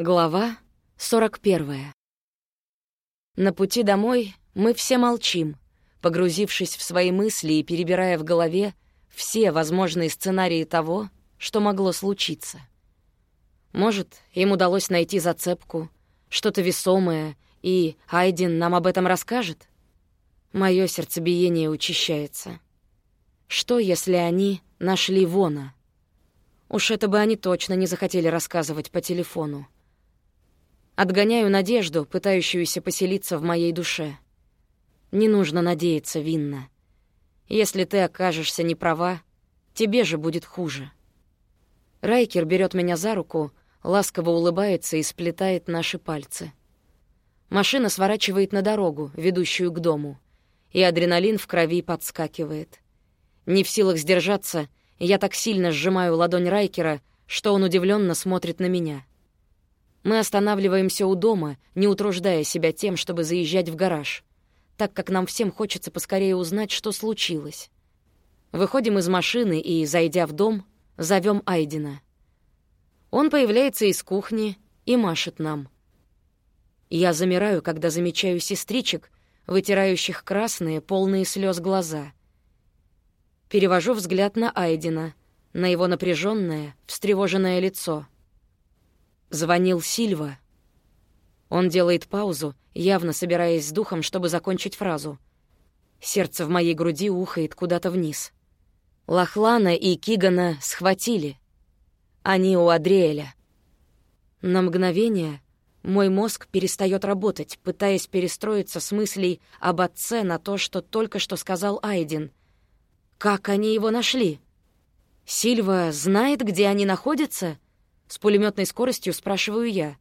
Глава 41. На пути домой мы все молчим, погрузившись в свои мысли и перебирая в голове все возможные сценарии того, что могло случиться. Может, им удалось найти зацепку, что-то весомое, и Айден нам об этом расскажет? Моё сердцебиение учащается. Что, если они нашли Вона? Уж это бы они точно не захотели рассказывать по телефону. Отгоняю надежду, пытающуюся поселиться в моей душе. Не нужно надеяться, Винна. Если ты окажешься не права, тебе же будет хуже. Райкер берет меня за руку, ласково улыбается и сплетает наши пальцы. Машина сворачивает на дорогу, ведущую к дому, и адреналин в крови подскакивает. Не в силах сдержаться, я так сильно сжимаю ладонь Райкера, что он удивленно смотрит на меня. Мы останавливаемся у дома, не утруждая себя тем, чтобы заезжать в гараж, так как нам всем хочется поскорее узнать, что случилось. Выходим из машины и, зайдя в дом, зовем Айдена. Он появляется из кухни и машет нам. Я замираю, когда замечаю сестричек, вытирающих красные, полные слез глаза. Перевожу взгляд на Айдена, на его напряженное, встревоженное лицо — Звонил Сильва. Он делает паузу, явно собираясь с духом, чтобы закончить фразу. Сердце в моей груди ухает куда-то вниз. Лохлана и Кигана схватили. Они у Адриэля. На мгновение мой мозг перестает работать, пытаясь перестроиться с мыслей об отце на то, что только что сказал Айден. Как они его нашли? Сильва знает, где они находятся? С пулеметной скоростью спрашиваю я.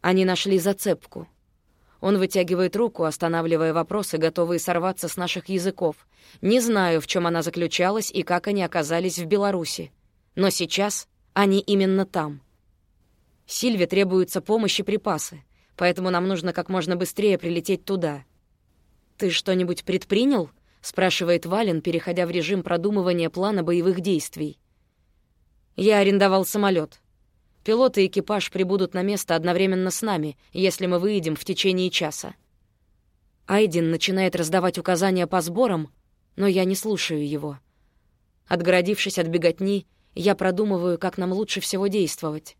Они нашли зацепку. Он вытягивает руку, останавливая вопросы, готовые сорваться с наших языков. Не знаю, в чем она заключалась и как они оказались в Беларуси. Но сейчас они именно там. Сильве требуется помощь и припасы, поэтому нам нужно как можно быстрее прилететь туда. «Ты что-нибудь предпринял?» — спрашивает Вален, переходя в режим продумывания плана боевых действий. Я арендовал самолет. Пилот и экипаж прибудут на место одновременно с нами, если мы выедем в течение часа. Айден начинает раздавать указания по сборам, но я не слушаю его. Отгородившись от беготни, я продумываю, как нам лучше всего действовать.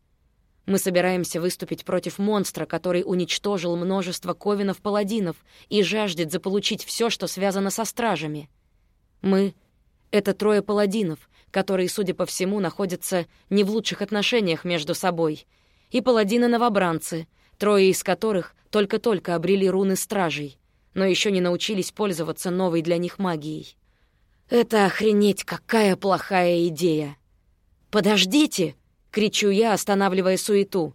Мы собираемся выступить против монстра, который уничтожил множество ковинов-паладинов и жаждет заполучить все, что связано со стражами. Мы — это трое паладинов, которые, судя по всему, находятся не в лучших отношениях между собой, и паладины-новобранцы, трое из которых только-только обрели руны стражей, но еще не научились пользоваться новой для них магией. Это охренеть какая плохая идея! «Подождите!» — кричу я, останавливая суету.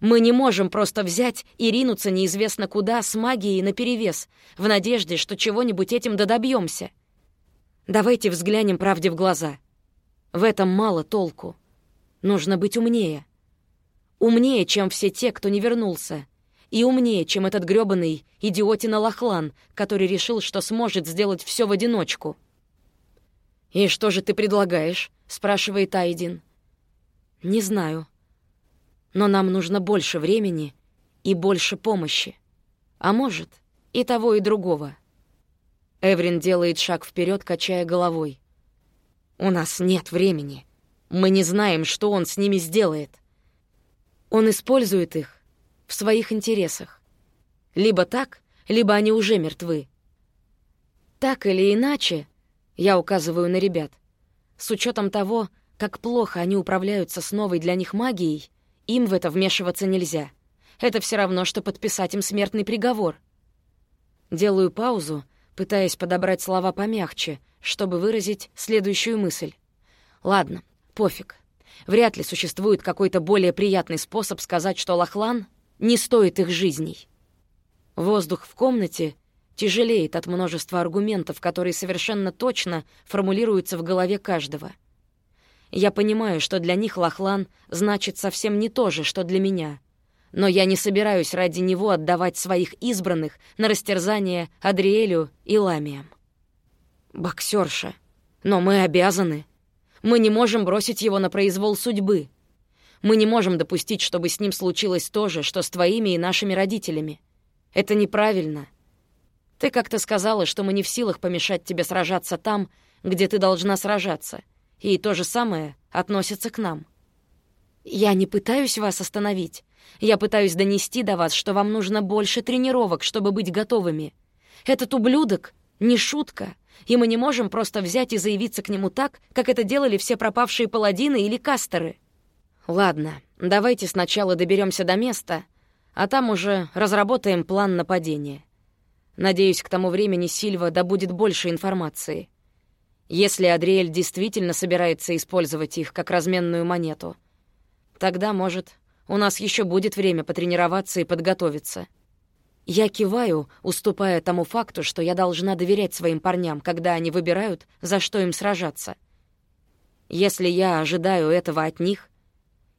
«Мы не можем просто взять и ринуться неизвестно куда с магией наперевес, в надежде, что чего-нибудь этим додобьемся. Давайте взглянем правде в глаза. В этом мало толку. Нужно быть умнее. Умнее, чем все те, кто не вернулся. И умнее, чем этот грёбаный идиотина Лохлан, который решил, что сможет сделать все в одиночку. «И что же ты предлагаешь?» — спрашивает Айдин. «Не знаю. Но нам нужно больше времени и больше помощи. А может, и того, и другого». Эврин делает шаг вперед, качая головой. У нас нет времени. Мы не знаем, что он с ними сделает. Он использует их в своих интересах. Либо так, либо они уже мертвы. Так или иначе, я указываю на ребят, с учетом того, как плохо они управляются с новой для них магией, им в это вмешиваться нельзя. Это все равно, что подписать им смертный приговор. Делаю паузу, пытаясь подобрать слова помягче, чтобы выразить следующую мысль. Ладно, пофиг. Вряд ли существует какой-то более приятный способ сказать, что Лохлан не стоит их жизней. Воздух в комнате тяжелеет от множества аргументов, которые совершенно точно формулируются в голове каждого. Я понимаю, что для них Лохлан значит совсем не то же, что для меня. Но я не собираюсь ради него отдавать своих избранных на растерзание Адриэлю и Ламиям. Боксерша. Но мы обязаны. Мы не можем бросить его на произвол судьбы. Мы не можем допустить, чтобы с ним случилось то же, что с твоими и нашими родителями. Это неправильно. Ты как-то сказала, что мы не в силах помешать тебе сражаться там, где ты должна сражаться. И то же самое относится к нам. Я не пытаюсь вас остановить. Я пытаюсь донести до вас, что вам нужно больше тренировок, чтобы быть готовыми. Этот ублюдок — не шутка, и мы не можем просто взять и заявиться к нему так, как это делали все пропавшие паладины или кастеры. Ладно, давайте сначала доберемся до места, а там уже разработаем план нападения. Надеюсь, к тому времени Сильва добудет больше информации. Если Адриэль действительно собирается использовать их как разменную монету, тогда, может, у нас еще будет время потренироваться и подготовиться. Я киваю, уступая тому факту, что я должна доверять своим парням, когда они выбирают, за что им сражаться. Если я ожидаю этого от них,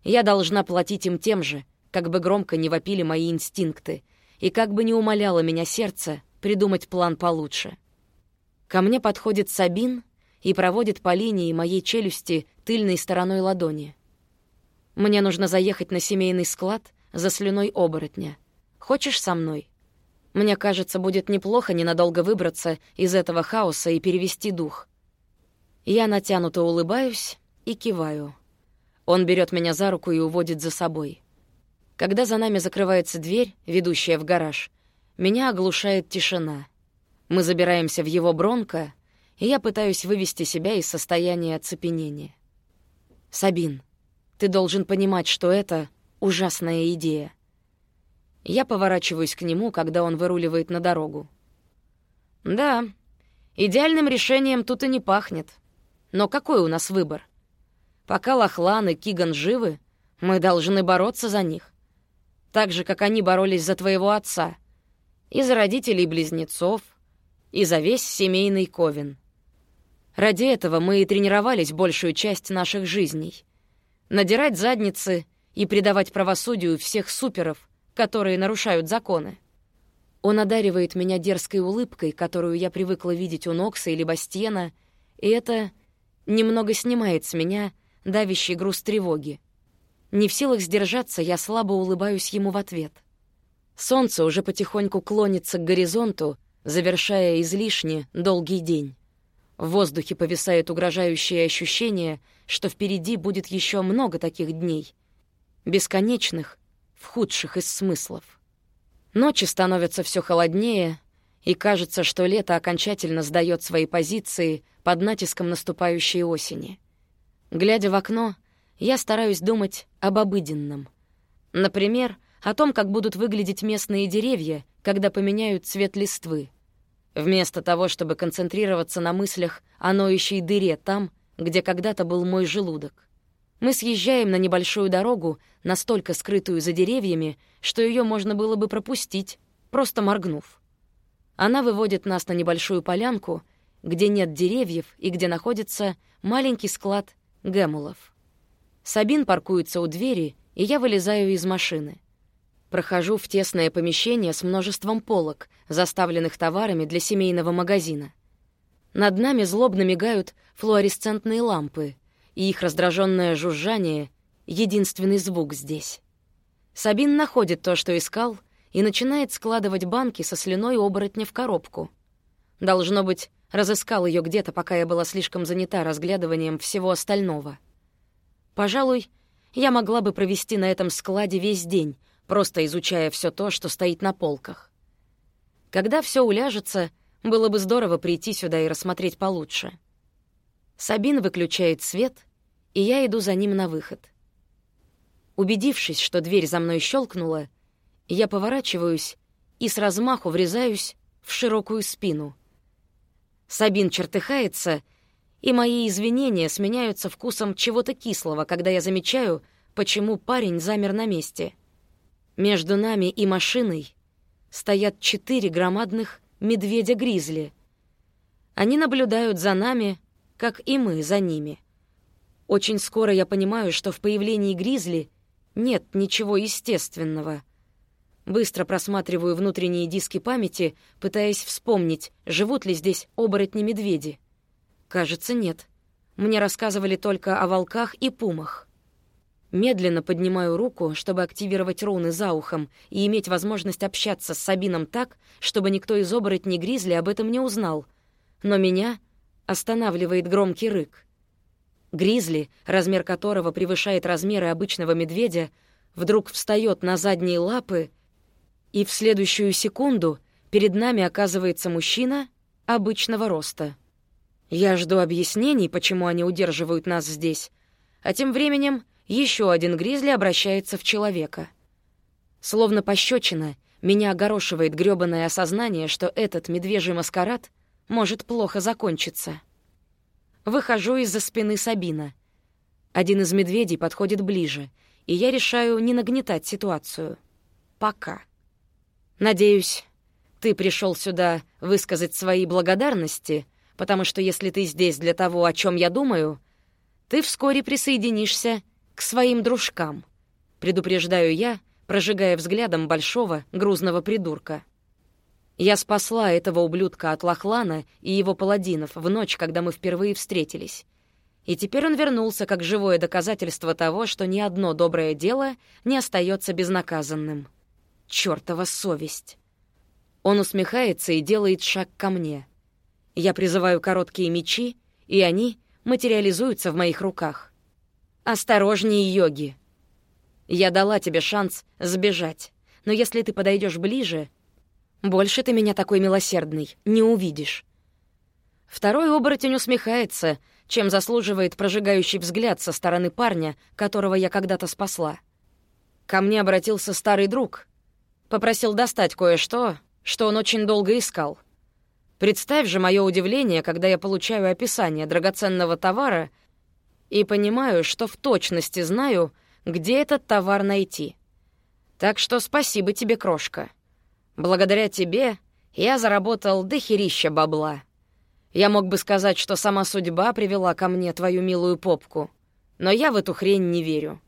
я должна платить им тем же, как бы громко не вопили мои инстинкты, и как бы не умоляло меня сердце придумать план получше. Ко мне подходит Сабин и проводит по линии моей челюсти тыльной стороной ладони. Мне нужно заехать на семейный склад за слюной оборотня. Хочешь со мной? Мне кажется, будет неплохо ненадолго выбраться из этого хаоса и перевести дух. Я натянуто улыбаюсь и киваю. Он берет меня за руку и уводит за собой. Когда за нами закрывается дверь, ведущая в гараж, меня оглушает тишина. Мы забираемся в его бронко, и я пытаюсь вывести себя из состояния оцепенения. «Сабин, ты должен понимать, что это ужасная идея. Я поворачиваюсь к нему, когда он выруливает на дорогу. «Да, идеальным решением тут и не пахнет. Но какой у нас выбор? Пока Лохлан и Киган живы, мы должны бороться за них. Так же, как они боролись за твоего отца. И за родителей-близнецов, и за весь семейный ковен. Ради этого мы и тренировались большую часть наших жизней. Надирать задницы и предавать правосудию всех суперов, которые нарушают законы. Он одаривает меня дерзкой улыбкой, которую я привыкла видеть у Нокса или Бастиена, и это немного снимает с меня давящий груз тревоги. Не в силах сдержаться, я слабо улыбаюсь ему в ответ. Солнце уже потихоньку клонится к горизонту, завершая излишне долгий день. В воздухе повисает угрожающее ощущение, что впереди будет еще много таких дней. Бесконечных, в худших из смыслов. Ночи становятся все холоднее, и кажется, что лето окончательно сдает свои позиции под натиском наступающей осени. Глядя в окно, я стараюсь думать об обыденном. Например, о том, как будут выглядеть местные деревья, когда поменяют цвет листвы. Вместо того, чтобы концентрироваться на мыслях о ноющей дыре там, где когда-то был мой желудок. Мы съезжаем на небольшую дорогу, настолько скрытую за деревьями, что ее можно было бы пропустить, просто моргнув. Она выводит нас на небольшую полянку, где нет деревьев и где находится маленький склад гэмулов. Сабин паркуется у двери, и я вылезаю из машины. Прохожу в тесное помещение с множеством полок, заставленных товарами для семейного магазина. Над нами злобно мигают флуоресцентные лампы — и их раздраженное жужжание — единственный звук здесь. Сабин находит то, что искал, и начинает складывать банки со слюной оборотня в коробку. Должно быть, разыскал ее где-то, пока я была слишком занята разглядыванием всего остального. Пожалуй, я могла бы провести на этом складе весь день, просто изучая все то, что стоит на полках. Когда все уляжется, было бы здорово прийти сюда и рассмотреть получше. Сабин выключает свет, и я иду за ним на выход. Убедившись, что дверь за мной щелкнула, я поворачиваюсь и с размаху врезаюсь в широкую спину. Сабин чертыхается, и мои извинения сменяются вкусом чего-то кислого, когда я замечаю, почему парень замер на месте. Между нами и машиной стоят четыре громадных медведя-гризли. Они наблюдают за нами, как и мы за ними. Очень скоро я понимаю, что в появлении гризли нет ничего естественного. Быстро просматриваю внутренние диски памяти, пытаясь вспомнить, живут ли здесь оборотни-медведи. Кажется, нет. Мне рассказывали только о волках и пумах. Медленно поднимаю руку, чтобы активировать руны за ухом и иметь возможность общаться с Сабином так, чтобы никто из оборотней Гризли об этом не узнал. Но меня останавливает громкий рык. Гризли, размер которого превышает размеры обычного медведя, вдруг встает на задние лапы, и в следующую секунду перед нами оказывается мужчина обычного роста. Я жду объяснений, почему они удерживают нас здесь, а тем временем еще один гризли обращается в человека. Словно пощечина, меня огорошивает грёбаное осознание, что этот медвежий маскарад может плохо закончиться. Выхожу из-за спины Сабина. Один из медведей подходит ближе, и я решаю не нагнетать ситуацию. Пока. Надеюсь, ты пришел сюда высказать свои благодарности, потому что если ты здесь для того, о чем я думаю, ты вскоре присоединишься к своим дружкам. Предупреждаю я, прожигая взглядом большого грузного придурка. Я спасла этого ублюдка от Лохлана и его паладинов в ночь, когда мы впервые встретились. И теперь он вернулся как живое доказательство того, что ни одно доброе дело не остается безнаказанным. Чёртова совесть. Он усмехается и делает шаг ко мне. Я призываю короткие мечи, и они материализуются в моих руках. «Осторожнее, йоги!» Я дала тебе шанс сбежать, но если ты подойдешь ближе, больше ты меня такой милосердный не увидишь. Второй оборотень усмехается, чем заслуживает прожигающий взгляд со стороны парня, которого я когда-то спасла. Ко мне обратился старый друг. Попросил достать кое-что, что он очень долго искал. Представь же мое удивление, когда я получаю описание драгоценного товара — и понимаю, что в точности знаю, где этот товар найти. Так что спасибо тебе, крошка. Благодаря тебе я заработал дохерища бабла. Я мог бы сказать, что сама судьба привела ко мне твою милую попку, но я в эту хрень не верю.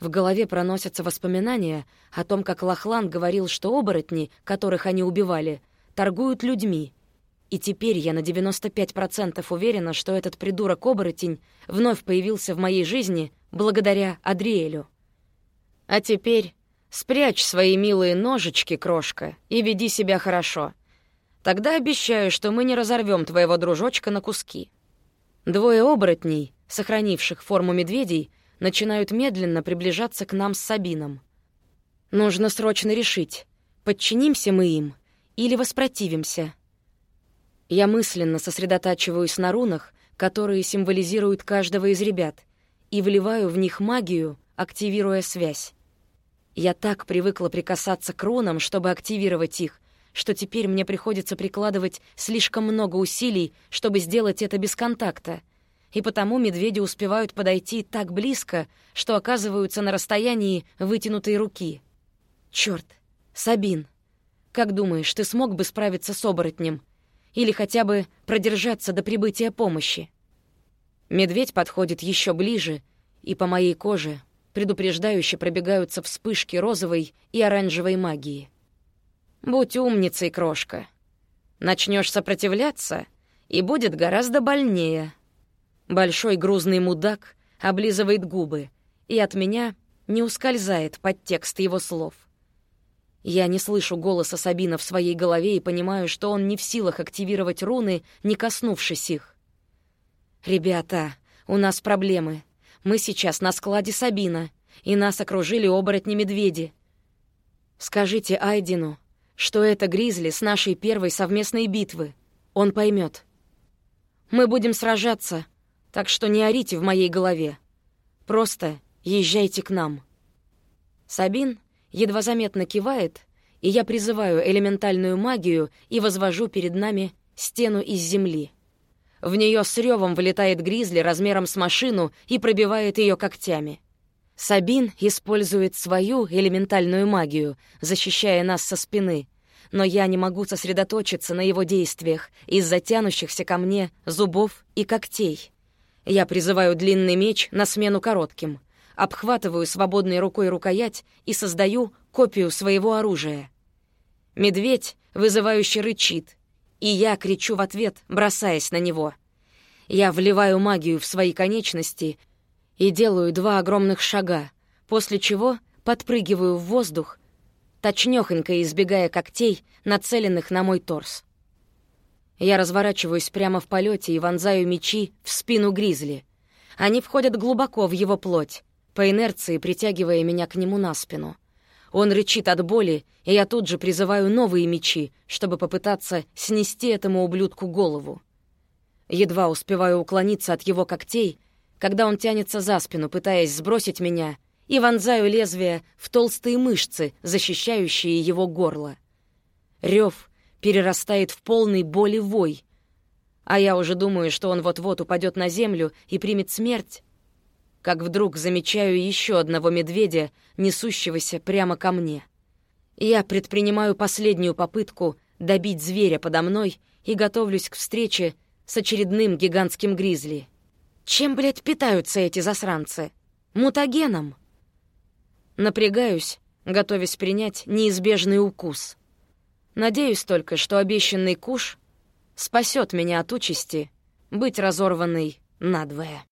В голове проносятся воспоминания о том, как Лохлан говорил, что оборотни, которых они убивали, торгуют людьми — и теперь я на 95% уверена, что этот придурок-оборотень вновь появился в моей жизни благодаря Адриэлю. А теперь спрячь свои милые ножички, крошка, и веди себя хорошо. Тогда обещаю, что мы не разорвем твоего дружочка на куски. Двое оборотней, сохранивших форму медведей, начинают медленно приближаться к нам с Сабином. Нужно срочно решить, подчинимся мы им или воспротивимся — я мысленно сосредотачиваюсь на рунах, которые символизируют каждого из ребят, и вливаю в них магию, активируя связь. Я так привыкла прикасаться к рунам, чтобы активировать их, что теперь мне приходится прикладывать слишком много усилий, чтобы сделать это без контакта. И потому медведи успевают подойти так близко, что оказываются на расстоянии вытянутой руки. Чёрт, Сабин, как думаешь, ты смог бы справиться с оборотнем? или хотя бы продержаться до прибытия помощи. Медведь подходит еще ближе, и по моей коже предупреждающе пробегаются вспышки розовой и оранжевой магии. Будь умницей, крошка. Начнешь сопротивляться, и будет гораздо больнее. Большой грузный мудак облизывает губы, и от меня не ускользает подтекст его слов — я не слышу голоса Сабина в своей голове и понимаю, что он не в силах активировать руны, не коснувшись их. «Ребята, у нас проблемы. Мы сейчас на складе Сабина, и нас окружили оборотни-медведи. Скажите Айдину, что это Гризли с нашей первой совместной битвы. Он поймет. Мы будем сражаться, так что не орите в моей голове. Просто езжайте к нам». Сабин едва заметно кивает, и я призываю элементальную магию и возвожу перед нами стену из земли. В нее с ревом вылетает гризли размером с машину и пробивает ее когтями. Сабин использует свою элементальную магию, защищая нас со спины, но я не могу сосредоточиться на его действиях из-за тянущихся ко мне зубов и когтей. Я призываю длинный меч на смену коротким — обхватываю свободной рукой рукоять и создаю копию своего оружия. Медведь вызывающе рычит, и я кричу в ответ, бросаясь на него. Я вливаю магию в свои конечности и делаю два огромных шага, после чего подпрыгиваю в воздух, точнёхонько избегая когтей, нацеленных на мой торс. Я разворачиваюсь прямо в полете и вонзаю мечи в спину гризли. Они входят глубоко в его плоть, по инерции притягивая меня к нему на спину. Он рычит от боли, и я тут же призываю новые мечи, чтобы попытаться снести этому ублюдку голову. Едва успеваю уклониться от его когтей, когда он тянется за спину, пытаясь сбросить меня, и вонзаю лезвие в толстые мышцы, защищающие его горло. Рев перерастает в полный боли вой, а я уже думаю, что он вот-вот упадет на землю и примет смерть, как вдруг замечаю еще одного медведя, несущегося прямо ко мне. Я предпринимаю последнюю попытку добить зверя подо мной и готовлюсь к встрече с очередным гигантским гризли. Чем, блядь, питаются эти засранцы? Мутагеном? Напрягаюсь, готовясь принять неизбежный укус. Надеюсь только, что обещанный куш спасет меня от участи быть разорванной надвое.